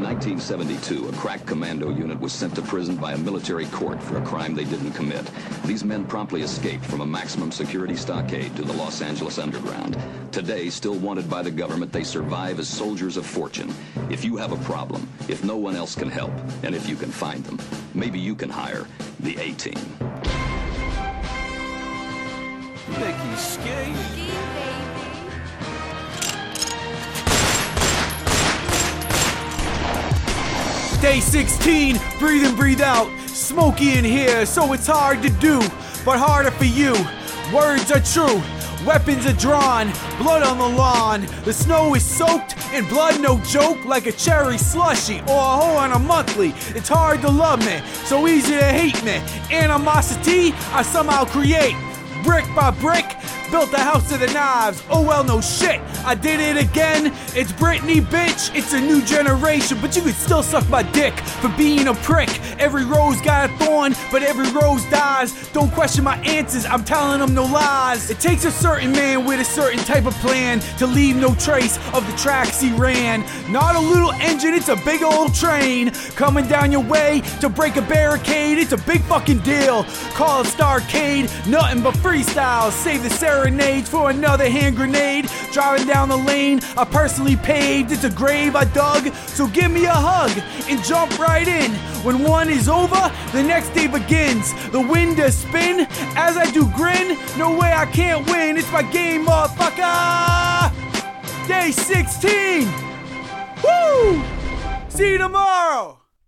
In 1972, a crack commando unit was sent to prison by a military court for a crime they didn't commit. These men promptly escaped from a maximum security stockade to the Los Angeles underground. Today, still wanted by the government, they survive as soldiers of fortune. If you have a problem, if no one else can help, and if you can find them, maybe you can hire the A-Team. Mickey Skate. Day 16, breathe in, breathe out. Smoky in here, so it's hard to do, but harder for you. Words are true, weapons are drawn, blood on the lawn. The snow is soaked in blood, no joke, like a cherry slushy or a hoe on a monthly. It's hard to love me, so easy to hate me. Animosity, I somehow create, brick by brick. Built the house of the knives. Oh well, no shit. I did it again. It's Britney, bitch. It's a new generation, but you could still suck my dick for being a prick. Every rose got a thorn, but every rose dies. Don't question my answers. I'm telling them no lies. It takes a certain man with a certain type of plan to leave no trace of the tracks he ran. Not a little engine, it's a big old train coming down your way to break a barricade. It's a big fucking deal. Call it Starcade, nothing but freestyle. Save the serenades for another hand grenade. Driving down the lane, I personally paved. It's a grave I dug, so give me a hug and jump right in. When one is over, the next day begins. The wind does spin as I do grin. No way I can't win. It's my game, motherfucker. Day 16. Woo! See you tomorrow.